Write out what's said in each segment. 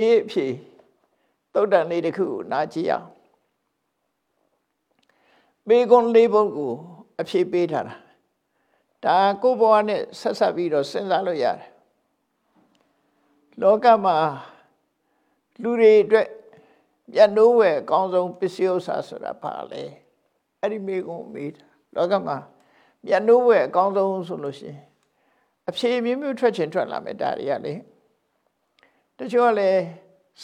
အေးဖြေသုတ်တန်လေးတစ်ခုကိုနားကြည့်အောင်မေကွန်လေးပုဒ်ကိုအဖြေပေးထားတာဒါကိုဘဝနဲ့ဆက်ဆက်ပြီးတော့စဉ်းစားလို့ရတယ်လောကမှာလူတွေအတွက်ပြတ်နိုးဝယ်အကောင်းဆုံးပစ္စည်းဥစ္စာဆိုတာဘာလဲအဲ့ဒီမေကွန်မေးတာလောကမှာပြတ်နိုးဝယ်အကောင်းဆုံးဆိုလို့ရှိရင်အဖြေမျိုးမျိုးထွက်ချင်ထွက်လာမယ်ဒါတွေကလေ တချို့ကလည်း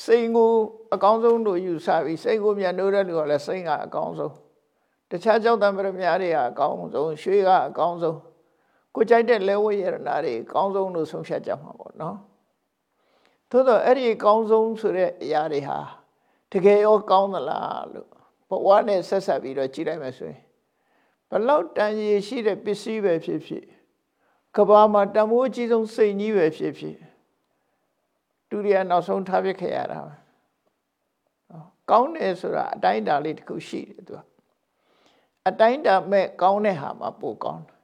စိန်ကိုအကောင်းဆုံးလို့ယူဆပြီးစိန်ကိုမြန်နိုးတဲ့လူကလည်းစိန်ကအကောင်းဆုံးတခြားကြောင့်တံပရမများတွေကအကောင်းဆုံးရွှေကအကောင်းဆုံးကိုကြိုက်တဲ့လဲဝဲရတနာတွေအကောင်းဆုံးလို့ဆုံးဖြတ်ကြမှာပေါ့နော်သို့တော့အဲ့ဒီအကောင်းဆုံးဆိုတဲ့အရာတွေဟာတကယ်ရောကောင်းသလားလို့ဘဝနဲ့ဆက်ဆက်ပြီးတော့ကြည့်လိုက်မယ်ဆိုရင်ဘလောက်တန်ရည်ရှိတဲ့ပစ္စည်းပဲဖြစ်ဖြစ်ကဘာမှာတန်ဖိုးအကြီးဆုံးစိတ်ကြီးပဲဖြစ်ဖြစ် ဒုတိယနောက်ဆုံးထားပြခဲ့ရတာပဲကောင်းတယ်ဆိုတာအတိုင်းအတာလေးတစ်ခုရှိတယ်သူကအတိုင်းအတာမဲ့ကောင်းတဲ့ဟာမှာပိုကောင်းတယ်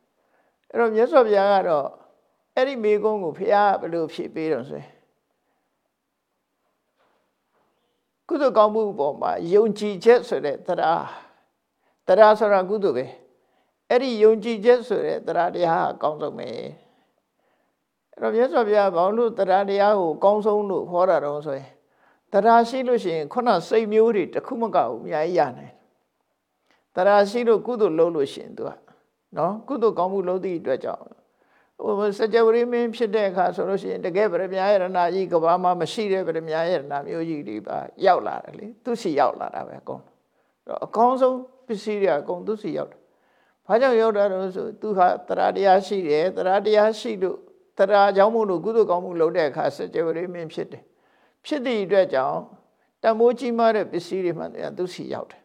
အဲ့တော့မြတ်စွာဘုရားကတော့အဲ့ဒီမိကုန်းကိုဘုရားဘယ်လိုဖြည့်ပေးတော့ဆိုရင်ကုသိုလ်ကောင်းမှုပေါ်မှာယုံကြည်ချက်ဆိုတဲ့တရားတရားဆိုတာကုသိုလ်ပဲအဲ့ဒီယုံကြည်ချက်ဆိုတဲ့တရားတရားအကောင်းဆုံးပဲ တော့မြတ်စွာဘုရားဘာလို့တရားတရားကိုအကောင်းဆုံးလို့ခေါ်တာတော့ဆိုရင်တရားရှိလို့ရှိရင်ခုနစိတ်မျိုးတွေတစ်ခုမကဘူးအများကြီးရနိုင်တရားရှိလို့ကုသိုလ်လုပ်လို့ရှိရင်သူကနော်ကုသိုလ်ကောင်းမှုလုပ်သည့်အတွက်ကြောင့်ဟိုစကြဝဠာမင်းဖြစ်တဲ့အခါဆိုလို့ရှိရင်တကယ်ဗရမ ्या ယရဏကြီးကဘာမှမရှိတဲ့ဗရမ ्या ယရဏမျိုးကြီးတွေပါရောက်လာတယ်လေသူစီရောက်လာတာပဲအကုန်တော့အကောင်းဆုံးပစ္စည်းတွေအကုန်သူစီရောက်တယ်ဘာကြောင့်ရောက်တာလဲဆိုသူဟာတရားတရားရှိတယ်တရားတရားရှိလို့ တရားကြောင့်မို့လို့ကုသိုလ်ကောင်းမှုလုပ်တဲ့အခါစကြဝဠာမင်းဖြစ်တယ်ဖြစ်သည့်အတွက်ကြောင့်တမိုးကြီးမားတဲ့ပစ္စည်းတွေမှသူစီရောက်တယ်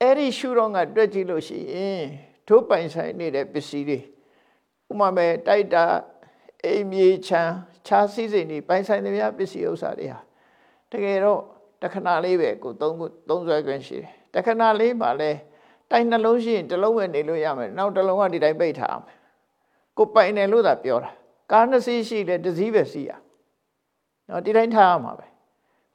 အဲ့ဒီရှုတော့ကတွက်ကြည့်လို့ရှိရင်တို့ပိုင်ဆိုင်နေတဲ့ပစ္စည်းတွေဥမာမဲ့တိုက်တာအိမ်မြေချမ်းခြားစည်းစိမ်တွေပိုင်ဆိုင်တဲ့များပစ္စည်းဥစ္စာတွေဟာတကယ်တော့တခဏလေးပဲကိုသုံးသုံးဆွဲခွင့်ရှိတယ်တခဏလေးမှလည်းတိုက်နှလုံးရှိရင်တစ်လုံးပဲနေလို့ရမယ်နောက်တစ်လုံးကဒီတိုင်းပိတ်ထားအောင် ကိုပိုင်တယ်လို့သာပြောတာကားနှစ်စီးရှိတယ်တစ်စီးပဲစီးရနော်ဒီတိုင်းထားရမှာပဲ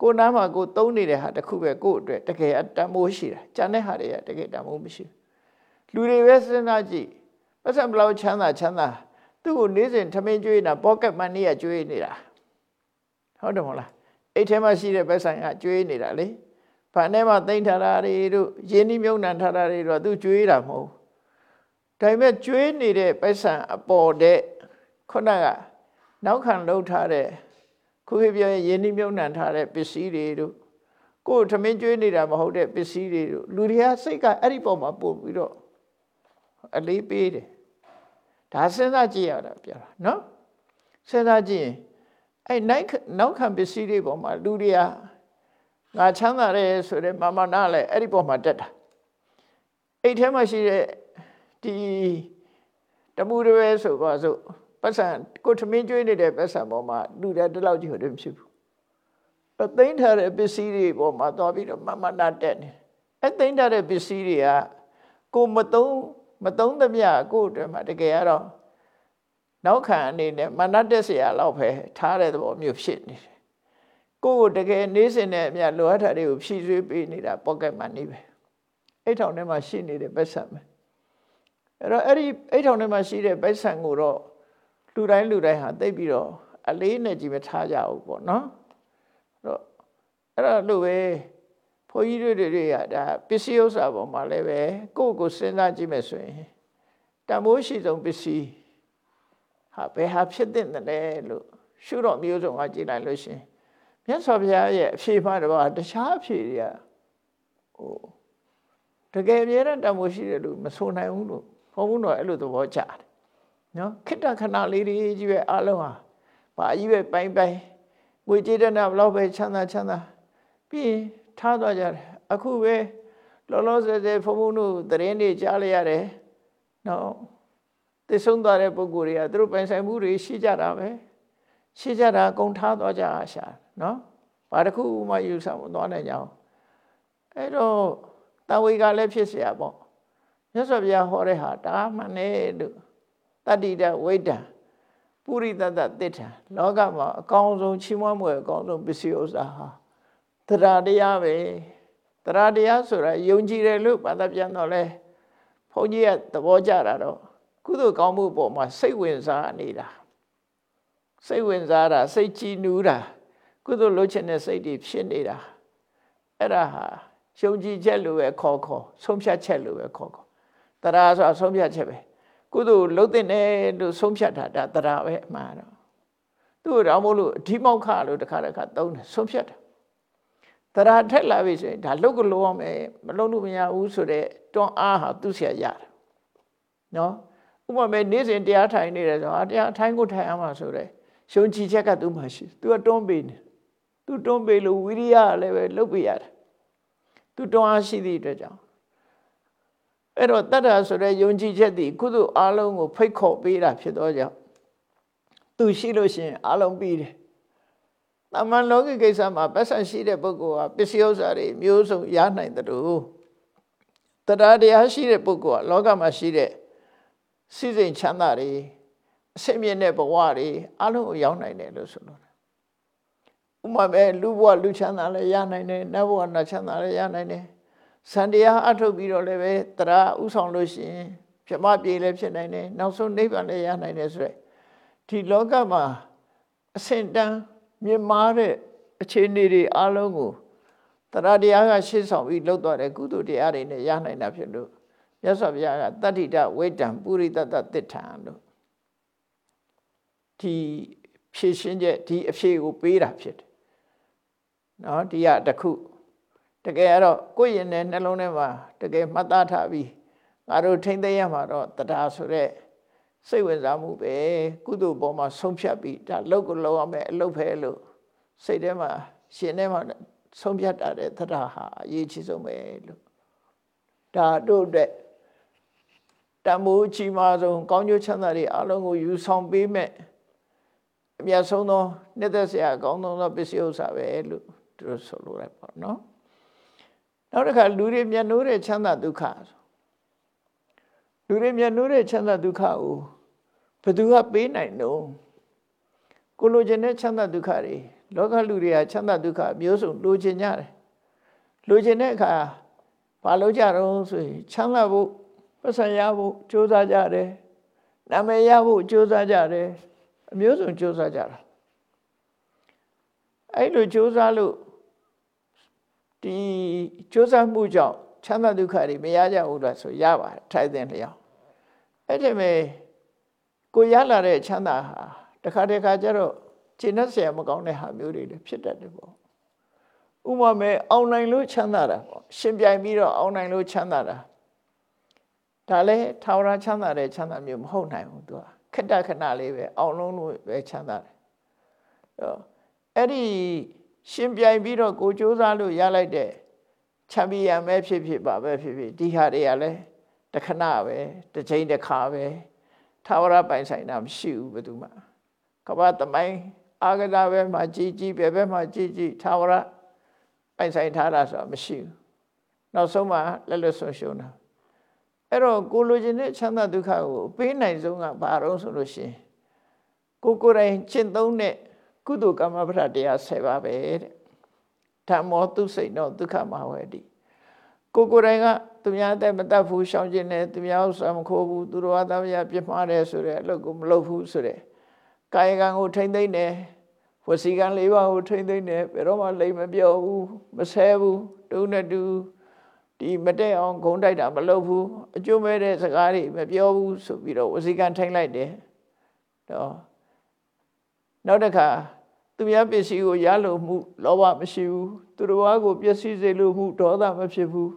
ကိုနားမှာကိုသုံးနေတဲ့ဟာတစ်ခုပဲကို့အတွက်တကယ်တန်မိုးရှိတာကျန်တဲ့ဟာတွေကတကယ်တန်မိုးမရှိဘူးလူတွေပဲစဉ်းစားကြည့်ပတ်စံဘလောက်ချမ်းသာချမ်းသာသူ့ကိုနေ့စဉ်ထမင်းကျွေးနေတာပေါ့ကက်မနီးကကျွေးနေတာဟုတ်တယ်မဟုတ်လားအိတ်ထဲမှာရှိတဲ့ပတ်စံကကျွေးနေတာလေဖန်ထဲမှာသိမ့်ထားတာတွေတို့ရင်းနှီးမြုပ်နှံထားတာတွေတော့သူကျွေးတာမဟုတ် ဒါပေမဲ့ကျွေးနေတဲ့ပတ်စံအပေါ်တဲ့ခုနကနောက်ခံလှုပ်ထားတဲ့ခုခေတ်ပြောရင်ရင်းနှီးမြုပ်နှံထားတဲ့ပစ္စည်းတွေတို့ကိုယ်ထမင်းကျွေးနေတာမဟုတ်တဲ့ပစ္စည်းတွေတို့လူတွေကစိတ်ကအဲ့ဒီပေါ်မှာပို့ပြီးတော့အလေးပေးတယ်ဒါစဉ်းစားကြည့်ရတာပြောတာနော်စဉ်းစားကြည့်ရင်အဲ့နိုင်နောက်ခံပစ္စည်းတွေပေါ်မှာလူတွေကငါချမ်းသာတယ်ဆိုတဲ့မာမနာလည်းအဲ့ဒီပေါ်မှာတက်တာအိတ်ထဲမှာရှိတဲ့ ဒီတမှုတွေဆိုပါစို့ပတ်စံကိုထမင်းကျွေးနေတဲ့ပတ်စံပေါ်မှာလူတဲ့တလောက်ကြီးဟုတ်တယ်ဖြစ်ဘူးအသိမ်းထားတဲ့ပစ္စည်းတွေပေါ်မှာသွားပြီးတော့မမနာတက်နေအသိမ်းထားတဲ့ပစ္စည်းတွေကကိုမသုံးမသုံးသမျှကိုယ့်အတွက်မှာတကယ်ကတော့နောက်ခံအနေနဲ့မနတ်တက်เสียလောက်ပဲထားတဲ့သဘောမျိုးဖြစ်နေတယ်ကိုယ့်ကိုတကယ်နေစဉ်နဲ့အမြလိုအပ်တာတွေကိုဖြည့်ဆွေးပေးနေတာ pocket money ပဲအဲ့ထောင်ထဲမှာရှိနေတဲ့ပတ်စံပဲ အဲ့တော့အဲ့ဒီအဲ့ထောင်ထဲမှာရှိတဲ့ပတ်စံကိုတော့လူတိုင်းလူတိုင်းဟာသိပြီးတော့အလေးနဲ့ကြည့်မထားကြဘူးပေါ့နော်အဲ့တော့အဲ့ဒါလို့ပဲဘုန်းကြီးတွေတွေကဒါပစ္စည်းဥစ္စာပေါ်မှာလည်းပဲကိုယ့်ကိုစဉ်းစားကြည့်မယ်ဆိုရင်တမိုးရှိဆုံးပစ္စည်းဟာဘယ်ဟာဖြစ်တဲ့လဲလို့ရှုတော့မျိုးစုံကကြည့်လိုက်လို့ရှင်မြတ်စွာဘုရားရဲ့အဖြေမှတော့တခြားအဖြေတွေကဟိုတကယ်အမြဲတမ်းတမိုးရှိတယ်လို့မဆိုနိုင်ဘူးလို့ ဘုန်းဘုန်းတော်အဲ့လိုသဘောကျတယ်နော်ခိတ္တခဏလေးတွေကြီးပဲအလုံးဟာဘာကြီးပဲပိုင်းပိုင်းငွေကြေးတဲ့နာဘလောက်ပဲချမ်းသာချမ်းသာပြီးရင်ထားသွားကြတယ်အခုပဲလောလောဆယ်ဆယ်ဘုံဘုံတို့သတင်းတွေကြားလိုက်ရတယ်နော်သိဆုံးသွားတဲ့ပုဂ္ဂိုလ်တွေကသူတို့ပိုင်ဆိုင်မှုတွေရှိကြတာပဲရှိကြတာအကုန်ထားသွားကြအားရှာနော်ဘာတစ်ခုမှယူဆမသွားနိုင်ကြအောင်အဲ့တော့တဝေကလည်းဖြစ်เสียပေါ့ မြတ်စွာဘုရားဟောတဲ့ဟာဒါမှန်တယ်လို့တတ္တိတဝိတ္တပုရိသတ္တတိဋ္ဌံလောကမှာအကောင်းဆုံးချီးမွမ်းမွယ်အကောင်းဆုံးပစ္စည်းဥစ္စာဟာတရားတရားပဲတရားတရားဆိုတာယုံကြည်တယ်လို့ဘာသာပြန်တော့လဲဘုန်းကြီးကသဘောကျတာတော့ကုသိုလ်ကောင်းမှုပေါ်မှာစိတ်ဝင်စားနေတာစိတ်ဝင်စားတာစိတ်ကြည်နူးတာကုသိုလ်လုပ်ချင်တဲ့စိတ်တွေဖြစ်နေတာအဲ့ဒါဟာယုံကြည်ချက်လိုပဲခေါ်ခေါ်ဆုံးဖြတ်ချက်လိုပဲခေါ်ခေါ် တရားဆိုတာဆုံးဖြတ်ချက်ပဲကုသိုလ်လုပ်တဲ့နဲ့လို့ဆုံးဖြတ်တာဒါတရားပဲအမှန်တော့သူ့တော့မလို့အဓိမောက်ခလို့တခါတခါသုံးတယ်ဆုံးဖြတ်တာတရားထက်လာပြီဆိုရင်ဒါလုတ်ကလို့အောင်မယ်မလုံလို့မရဘူးဆိုတော့တွန်းအားဟာသူ့ဆရာရတယ်နော်ဥပမာနေ့စဉ်တရားထိုင်နေတယ်ဆိုတော့တရားထိုင်ကိုထိုင်အောင်ပါဆိုတော့ရှုံကြည်ချက်ကသူ့မှာရှိသူကတွန်းပေးနေသူတွန်းပေးလို့ဝိရိယလည်းပဲလုတ်ပေးရတယ်သူတွန်းအားရှိသည့်အတွက်ကြောင့် အဲ့တော့တတ္တာဆိုတဲ့ယုံကြည်ချက်ဒီကုသိုလ်အလုံးကိုဖိတ်ခေါ်ပေးတာဖြစ်တော့ကြောင့်သူရှိလို့ရှိရင်အလုံးပြီးတယ်။တမန်လောကကိစ္စမှာပတ်စံရှိတဲ့ပုဂ္ဂိုလ်ဟာပစ္စည်းဥစ္စာတွေမျိုးစုံရနိုင်တယ်လို့တရားတရားရှိတဲ့ပုဂ္ဂိုလ်ကလောကမှာရှိတဲ့စိစိမ်ချမ်းသာတွေအစင်မြင့်တဲ့ဘဝတွေအလုံးကိုရောက်နိုင်တယ်လို့ဆိုလို့ဥမာပဲလူဘဝလူချမ်းသာလည်းရနိုင်တယ်နတ်ဘဝနတ်ချမ်းသာလည်းရနိုင်တယ် စံတရားအထုတ်ပြီးတော့လည်းပဲတရားဥဆောင်လို့ရှိရင်ပြမပြေလည်းဖြစ်နိုင်တယ်နောက်ဆုံးနိဗ္ဗာန်လည်းရနိုင်တယ်ဆိုရယ်ဒီလောကမှာအစင်တန်းမြင့်မားတဲ့အခြေအနေတွေအလုံးကိုတရားတရားကရှေ့ဆောင်ပြီးလှုပ်သွားတဲ့ကုသိုလ်တရားတွေနဲ့ရနိုင်တာဖြစ်လို့မြတ်စွာဘုရားကတတ္တိတဝိတံပုရိတတတိဋ္ဌံလို့ဒီဖြည့်ရှင်းချက်ဒီအဖြေကိုပေးတာဖြစ်တယ်နော်ဒီကတခု တကယ်အဲ့တော့ကိုယ့်ရင်နဲ့နှလုံးထဲမှာတကယ်မှတ်သားထားပြီးငါတို့ထိမ့်သိမ်းရမှာတော့တရားဆိုတဲ့စိတ်ဝင်စားမှုပဲကုသိုလ်ပေါ်မှာဆုံးဖြတ်ပြီးဒါလောက်ကိုလောက်ရမယ်အလုပ်ပဲလို့စိတ်ထဲမှာရှင်ထဲမှာဆုံးဖြတ်တာတဲ့တရားဟာအရေးကြီးဆုံးပဲလို့ဒါတို့အတွက်တမိုးချီမာဆုံးကောင်းကျိုးချမ်းသာတွေအလုံးကိုယူဆောင်ပေးမဲ့အမြတ်ဆုံးသောနှစ်သက်စရာအကောင်းဆုံးသောပစ္စည်းဥစ္စာပဲလို့သူတို့ဆိုလိုတယ်ပေါ့နော် နောက်တစ်ခါလူတွေမျက်နှိုးတဲ့ချမ်းသာဒုက္ခလူတွေမျက်နှိုးတဲ့ချမ်းသာဒုက္ခကိုဘယ်သူကပေးနိုင်တော့ကိုလိုချင်တဲ့ချမ်းသာဒုက္ခတွေလောကလူတွေကချမ်းသာဒုက္ခမျိုးစုံလိုချင်ကြတယ်လိုချင်တဲ့အခါဘာလို့ကြတော့ဆိုရင်ချမ်းသာဖို့ပတ်စံရဖို့ကြိုးစားကြတယ်နာမည်ရဖို့ကြိုးစားကြတယ်အမျိုးစုံကြိုးစားကြတာအဲ့လိုကြိုးစားလို့ ဒီကြိုးစားမှုကြောင့်ချမ်းသာဒုက္ခတွေမရကြဘူးလားဆိုရပါတယ်ထိုက်တဲ့လျောက်အဲ့ဒီမဲ့ကိုရလာတဲ့ချမ်းသာဟာတခါတခါကျတော့ခြေနဲ့ဆရာမကောင်းတဲ့ဟာမျိုးတွေလည်းဖြစ်တတ်တယ်ပေါ့ဥပမာမဲ့အောင်နိုင်လို့ချမ်းသာတာပေါ့ရှင်ပြိုင်ပြီးတော့အောင်နိုင်လို့ချမ်းသာတာဒါလည်းထာဝရချမ်းသာတဲ့ချမ်းသာမျိုးမဟုတ်နိုင်ဘူးသူကခက်တခဏလေးပဲအောင်လုံးလို့ပဲချမ်းသာတယ်အဲ့တော့အဲ့ဒီ ရှင်ပြိုင်ပြီးတော့ကိုစူးစမ်းလို့ရလိုက်တဲ့ချမ်းမြေရမဲဖြစ်ဖြစ်ပါပဲဖြစ်ဖြစ်ဒီဟာတွေကလည်းတခဏပဲတစ်ချိန်တစ်ခါပဲထာဝရပိုင်ဆိုင်တာမရှိဘူးဘယ်သူမှကမ္ဘာသမိုင်းအာဂဒဘဲမှာကြီးကြီးပဲဘဲမှာကြီးကြီးထာဝရပိုင်ဆိုင်ထားတာဆိုတာမရှိဘူးနောက်ဆုံးမှလက်လွတ်ဆုံးရှုံးတာအဲ့တော့ကိုလိုချင်တဲ့ချမ်းသာဒုက္ခကိုပေးနိုင်ဆုံးကဘာတော့ဆိုလို့ရှိရင်ကိုကိုယ်တိုင်ကျင့်သုံးတဲ့ ကုသိုလ်ကမ္မပဋ္ဌတရား10ပါးပဲတဲ့ဓမ္မောသူစိတ်တော့ဒုက္ခမဝေတိကိုကိုယ်တိုင်ကသူများတဲ့မတတ်ဘူးရှောင်ကျင်တယ်သူများဥစ္စာမခိုးဘူးသူတော်သားများပြမှားတယ်ဆိုတဲ့အလုပ်ကိုမလုပ်ဘူးဆိုတဲ့ကာယကံကိုထိမ့်သိမ့်တယ်ဝစီကံ၄ပါးကိုထိမ့်သိမ့်တယ်ဘယ်တော့မှလိမ်မပြောဘူးမဆဲဘူးတူနဲ့တူဒီမတက်အောင်ဂုံတိုက်တာမလုပ်ဘူးအကျိုးမဲ့တဲ့စကားတွေမပြောဘူးဆိုပြီးတော့ဝစီကံထိမ့်လိုက်တယ်တော့ နောက်တစ်ခါသူများပစ္စည်းကိုရလို့မှုလောဘမရှိဘူးသူတော်ဘာကိုပျက်စီးစေလို့မှုဒေါသမဖြစ်ဘူး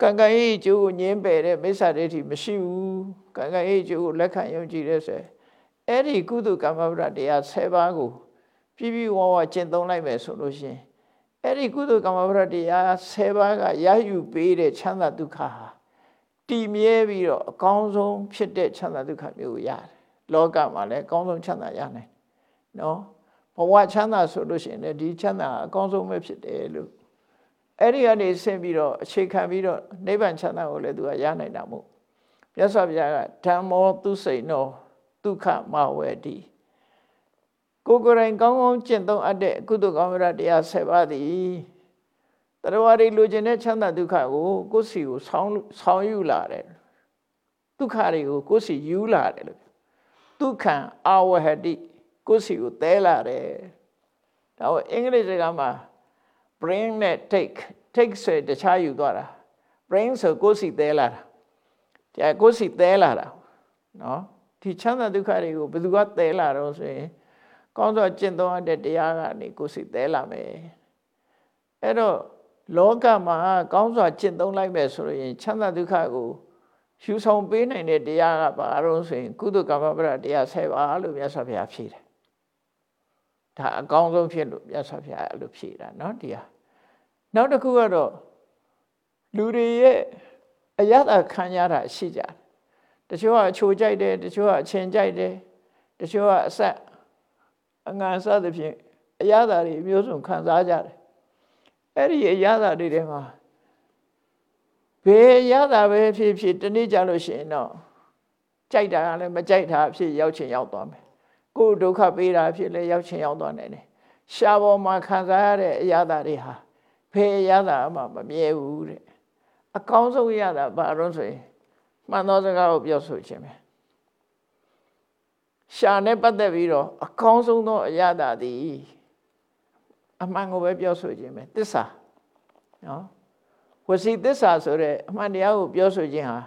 ကံကံရဲ့အကျိုးကိုညင်းပယ်တဲ့မိစ္ဆာဒိဋ္ဌိမရှိဘူးကံကံရဲ့အကျိုးကိုလက်ခံယုံကြည်တဲ့ဆိုအဲ့ဒီကုသကမ္မဗုဒ္ဓတရား10ပါးကိုပြည့်ပြည့်ဝဝကျင့်သုံးလိုက်မယ်ဆိုလို့ရှင်အဲ့ဒီကုသကမ္မဗုဒ္ဓတရား10ပါးကရယူပေးတဲ့ချမ်းသာဒုက္ခဟာတည်မြဲပြီးတော့အကောင်းဆုံးဖြစ်တဲ့ချမ်းသာဒုက္ခမျိုးကိုရတယ်လောကမှာလည်းအကောင်းဆုံးချမ်းသာရနိုင် နော်ဘဝချမ်းသာဆိုလို့ရှိရင်လည်းဒီချမ်းသာအကောင်းဆုံးပဲဖြစ်တယ်လို့အဲ့ဒီကနေဆင်းပြီးတော့အခြေခံပြီးတော့နိဗ္ဗာန်ချမ်းသာကိုလည်းသူကရနိုင်တာမို့မြတ်စွာဘုရားကဓမ္မောသူစိတ်နောဒုက္ခမဝေတိကိုယ်ကိုယ်တိုင်ကောင်းကောင်းကျင့်သုံးအပ်တဲ့ကုသိုလ်ကောင်းရတရား7ပါးသည်တရားဝရီလိုချင်တဲ့ချမ်းသာဒုက္ခကိုကိုယ်စီကိုဆောင်းဆောင်းယူလာတယ်ဒုက္ခတွေကိုကိုယ်စီယူလာတယ်လို့ဒုက္ခံအာဝဟတိ ကိုယ်စီကိုသဲလာတယ်ဒါကိုအင်္ဂလိပ်စကားမှာ brain နဲ့ take take ဆိုတခြားယူသွားတာ brain ဆိုကိုယ်စီသဲလာတာဒါကိုယ်စီသဲလာတာနော်ဒီချမ်းသာဒုက္ခတွေကိုဘယ်သူကသဲလာတော့ဆိုရင်ကောင်းစွာကျင့်သုံးရတဲ့တရားကနေကိုယ်စီသဲလာမယ်အဲ့တော့လောကမှာကောင်းစွာကျင့်သုံးလိုက်မယ်ဆိုရင်ချမ်းသာဒုက္ခကိုရှုဆောင်ပေးနိုင်တဲ့တရားကဘာလို့ဆိုရင်ကုသကမ္မပရတရားဆယ်ပါလို့မြတ်စွာဘုရားဖြေတယ် ဒါအကောင်းဆုံးဖြစ်လို့မြတ်စွာဘုရားအဲ့လိုဖြေတာเนาะဒီဟာနောက်တစ်ခုကတော့လူတွေရဲ့အယတာခံရတာရှိကြတယ်တချို့ကအချိုကြိုက်တယ်တချို့ကအချင်းကြိုက်တယ်တချို့ကအဆက်အငံစသဖြင့်အရသာတွေမျိုးစုံခံစားကြတယ်အဲ့ဒီအရသာတွေထဲမှာဘယ်ရသာပဲဖြစ်ဖြစ်တနေ့ကြလို့ရှိရင်တော့ကြိုက်တာကလည်းမကြိုက်တာဖြစ်ရောက်ချင်ရောက်သွားမယ် ကိုယ်ဒုက္ခပေးတာဖြစ်လည်းရောက်ချင်ရောက်သွားနိုင်တယ်ရှားပေါ်မှာခံစားရတဲ့အရသာတွေဟာဘယ်ရသာမှမမြဲဘူးတဲ့အကောင်းဆုံးရတာဘာလို့ဆိုရင်မှန်သောစကားကိုပြောဆိုခြင်းပဲရှာနဲ့ပတ်သက်ပြီးတော့အကောင်းဆုံးသောအရာသာသည်အမှန်ကိုပဲပြောဆိုခြင်းပဲသစ္စာနော်ဝစီသစ္စာဆိုတဲ့အမှန်တရားကိုပြောဆိုခြင်းဟာ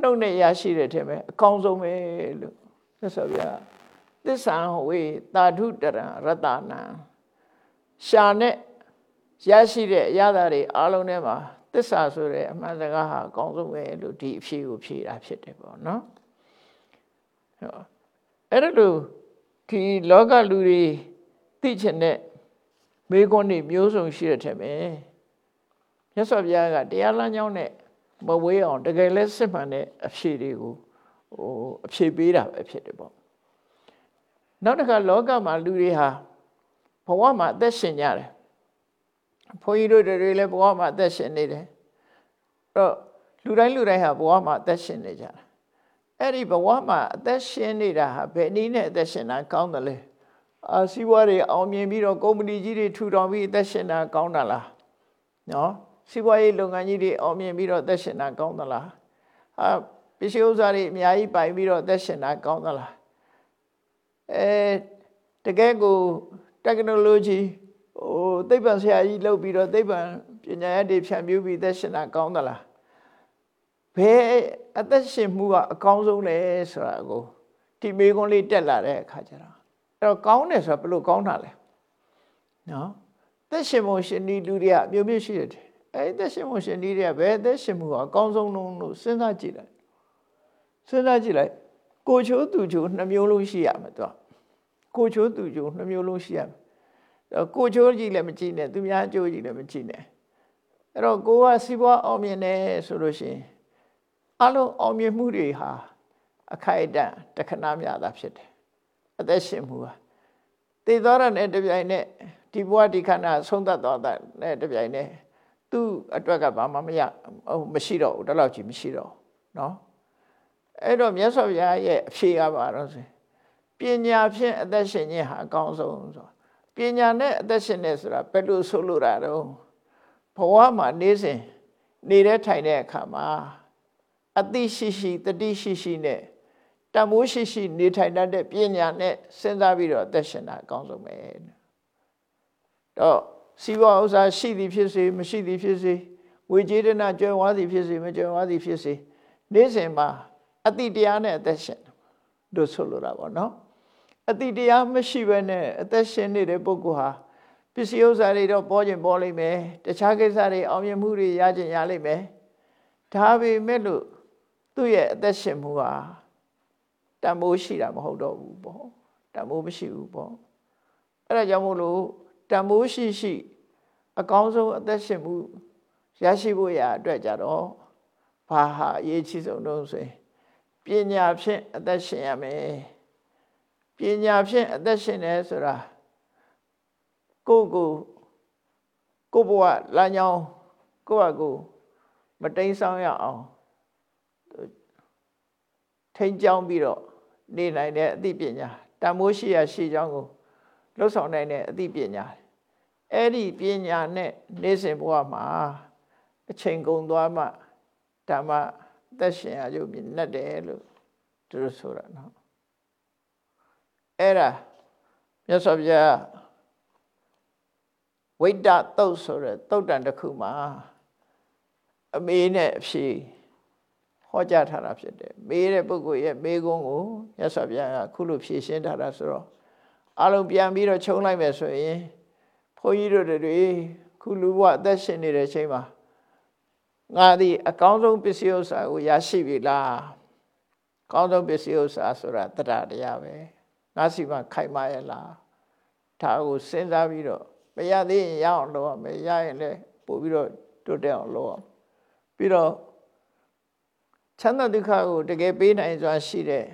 နှုတ်နဲ့ရရှိတဲ့ထဲမှာအကောင်းဆုံးပဲလို့သက်ဆိုပြ သစ္စာဝေတာထုတရံရတနာရှာနဲ့ရရှိတဲ့အရာသာတွေအားလုံးထဲမှာသစ္စာဆိုတဲ့အမှန်စကားဟာအကောင်းဆုံးပဲလို့ဒီအဖြေကိုဖြေတာဖြစ်တယ်ပေါ့နော်အဲ့ဒါလို့ဒီလောကလူတွေသိချင်တဲ့မေးခွန်းတွေမျိုးစုံရှိတဲ့ထက်ပဲမြတ်စွာဘုရားကတရားလမ်းကြောင်းနဲ့မဝေးအောင်တကယ်လဲစစ်မှန်တဲ့အဖြေတွေကိုဟိုအဖြေပေးတာပဲဖြစ်တယ်ပေါ့ နောက်တစ်ခါလောကမှာလူတွေဟာဘဝမှာအသက်ရှင်ကြတယ်ဘုန်းကြီးတို့တွေလည်းဘဝမှာအသက်ရှင်နေတယ်အဲ့တော့လူတိုင်းလူတိုင်းဟာဘဝမှာအသက်ရှင်နေကြတာအဲ့ဒီဘဝမှာအသက်ရှင်နေတာဟာဘယ်နည်းနဲ့အသက်ရှင်တာကောင်းတယ်လဲအာစီးပွားတွေအောင်မြင်ပြီးတော့ကုမ္ပဏီကြီးတွေထူထောင်ပြီးအသက်ရှင်တာကောင်းတာလားနော်စီးပွားရေးလုပ်ငန်းကြီးတွေအောင်မြင်ပြီးတော့အသက်ရှင်တာကောင်းသလားအာပစ္စည်းဥစ္စာတွေအများကြီးပိုင်ပြီးတော့အသက်ရှင်တာကောင်းသလား အဲတကယ်ကို technology ဟိုသိပ္ပံဆရာကြီးလုပ်ပြီးတော့သိပ္ပံပညာရည်ဖြန့်ဖြူးပြီးသက်ရှင်တာကောင်းသလားဘယ်အသက်ရှင်မှုကအကောင်းဆုံးလဲဆိုတာကိုဒီမေခွန်းလေးတက်လာတဲ့အခါကျတော့အဲ့တော့ကောင်းတယ်ဆိုတာဘယ်လိုကောင်းတာလဲနော်သက်ရှင်မှုရှင်ဒီလူတွေကအမျိုးမျိုးရှိတယ်အဲ့သက်ရှင်မှုရှင်ဒီတွေကဘယ်သက်ရှင်မှုကအကောင်းဆုံးလုံးလို့စဉ်းစားကြည့်လိုက်စဉ်းစားကြည့်လိုက် ကိုချိုးသူချိုးနှမျိုးလုံးရှိရမှာတော့ကိုချိုးသူချိုးနှမျိုးလုံးရှိရမှာကိုချိုးကြည့်လည်းမကြည့်နဲ့သူများကြိုးကြည့်လည်းမကြည့်နဲ့အဲ့တော့ကိုကစီးပွားအောင်မြင်တယ်ဆိုလို့ရှိရင်အလုံးအောင်မြင်မှုတွေဟာအခိုက်အတန့်တခဏမြတာဖြစ်တယ်အသက်ရှင်မှုဟာတည်သွားတဲ့တပြိုင်နက်ဒီဘဝဒီခန္ဓာဆုံးသက်သွားတဲ့တပြိုင်နက်သူ့အတွက်ကဘာမှမရမရှိတော့ဘူးတလောက်ကြီးမရှိတော့เนาะ အဲ့တော့မြတ်စွာဘုရားရဲ့အဖြေကပါတော့ဆိုပညာဖြင့်အသက်ရှင်ခြင်းဟာအကောင်းဆုံးဆိုပညာနဲ့အသက်ရှင်နေဆိုတာဘယ်လိုဆိုလိုတာတော့ဘဝမှာနေစဉ်နေတဲ့ထိုင်တဲ့အခါမှာအသိရှိရှိတတိရှိရှိနဲ့တမိုးရှိရှိနေထိုင်တတ်တဲ့ပညာနဲ့စဉ်းစားပြီးတော့အသက်ရှင်တာအကောင်းဆုံးပဲတော့စီးပွားဥစ္စာရှိသည်ဖြစ်စေမရှိသည်ဖြစ်စေငွေကြေးတနာကျွမ်းဝါသည်ဖြစ်စေမကျွမ်းဝါသည်ဖြစ်စေနေ့စဉ်မှာ အတိတရားနဲ့အသက်ရှင်တို့ဆိုလိုတာပေါ့နော်အတိတရားမရှိဘဲနဲ့အသက်ရှင်နေတဲ့ပုဂ္ဂိုလ်ဟာပစ္စည်းဥစ္စာတွေတော့ပေါ်ကျင်ပေါ်လိမ့်မယ်တခြားကိစ္စတွေအောင်မြင်မှုတွေရကျင်ရလိမ့်မယ်ဒါပေမဲ့လို့သူ့ရဲ့အသက်ရှင်မှုဟာတန်ဖိုးရှိတာမဟုတ်တော့ဘူးပေါ့တန်ဖိုးမရှိဘူးပေါ့အဲ့ဒါကြောင့်မို့လို့တန်ဖိုးရှိရှိ အကောင်းဆုံးအသက်ရှင်မှုရရှိဖို့ရာအတွက်ကြတော့ဘာဟာအရေးကြီးဆုံးတော့ဆိုရင် ပညာဖြင့်အသက်ရှင်ရမယ်ပညာဖြင့်အသက်ရှင်တယ်ဆိုတာကိုကိုကိုဘဝလမ်းကြောင်းကိုယ့်အကိုမတိမ်ဆောင်ရအောင်ထိန်ကြောင်းပြီးတော့နေနိုင်တဲ့အသိပညာတန်မိုးရှိရရှိကြောင်းကိုလှုပ်ဆောင်နိုင်တဲ့အသိပညာအဲ့ဒီပညာနဲ့နေစဉ်ဘဝမှာအချိန်ကုန်သွားမှဓမ္မ သက်ရှင်အယုတ်မြင်တ်တယ်လို့သူတို့ဆိုတာနော်အဲ့ဒါမြတ်စွာဘုရားဝိတ္တတုတ်ဆိုတဲ့တုတ်တန်တစ်ခုမှာအမေနဲ့အဖြေဟောကြားထားတာဖြစ်တယ်မေးတဲ့ပုဂ္ဂိုလ်ရဲ့မေးခွန်းကိုမြတ်စွာဘုရားကခုလိုဖြေရှင်းထားတာဆိုတော့အလုံးပြန်ပြီးတော့ခြုံလိုက်မယ်ဆိုရင်ဘုန်းကြီးတို့တွေခုလူဘဝအသက်ရှင်နေတဲ့ချိန်မှာ ငါသည်အကောင်းဆုံးပစ္စည်းဥစ္စာကိုရရှိပြီလားကောင်းဆုံးပစ္စည်းဥစ္စာဆိုတာတရားတရားပဲငါစီမခိုင်မာရဲ့လားဒါကိုစဉ်းစားပြီးတော့မရသေးရင်ရအောင်လုပ်ရမယ်ရရင်လည်းပို့ပြီးတော့တိုးတက်အောင်လုပ်အောင်ပြီးတော့ချမ်းသာဒုက္ခကိုတကယ်ပေးနိုင်စွာရှိတဲ့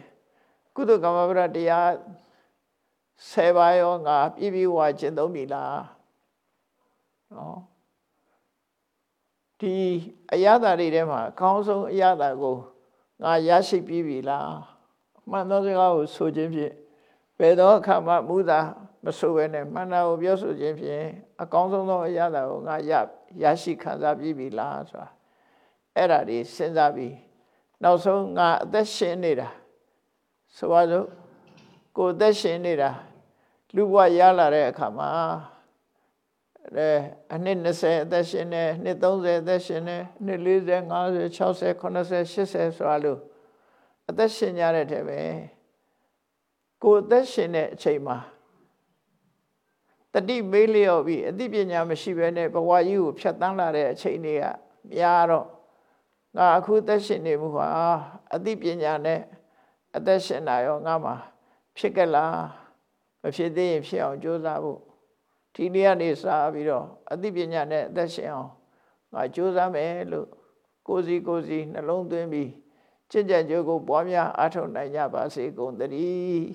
ကုသကမ္မဗရတရားဆယ်ပါးရောငါပြည့်ပြည့်ဝကျင့်သုံးပြီလားနော် ဒီအရသာတွေထဲမှာအကောင်းဆုံးအရသာကိုငါရရှိပြီးပြီလားအမှန်သောစကားကိုဆိုခြင်းဖြင့်ဘယ်သောအခါမှမူတာမဆိုဘဲနဲ့မှန်တာကိုပြောဆိုခြင်းဖြင့်အကောင်းဆုံးသောအရသာကိုငါရရရှိခံစားပြီးပြီလားဆိုတာအဲ့ဒါတွေစဉ်းစားပြီးနောက်ဆုံးငါအသက်ရှင်နေတာဆိုပါစို့ကိုယ်အသက်ရှင်နေတာလူဘဝရလာတဲ့အခါမှာ အဲအနှစ်20အသက်ရှင်နေနှစ်30အသက်ရှင်နေနှစ်40 50 60 80 80ဆိုတာလို့အသက်ရှင်ကြတဲ့တဲ့ပဲကိုယ်အသက်ရှင်တဲ့အချိန်မှာတတိမေးလျော်ပြီးအသိပညာမရှိဘဲနဲ့ဘဝကြီးကိုဖြတ်တန်းလာတဲ့အချိန်တွေကများတော့ငါအခုသက်ရှင်နေမှုဟာအသိပညာနဲ့အသက်ရှင်တာရောငါမှာဖြစ်ကြလားမဖြစ်သေးရင်ဖြစ်အောင်ကြိုးစားဖို့ ဒီနေ့ကနေစပြီးတော့အသိပညာနဲ့အသက်ရှင်အောင်ငါကြိုးစားမယ်လို့ကိုစီကိုစီနှလုံးသွင်းပြီးကျင့်ကြံကြိုးကိုပွားများအားထုတ်နိုင်ကြပါစေကုန်သတည်း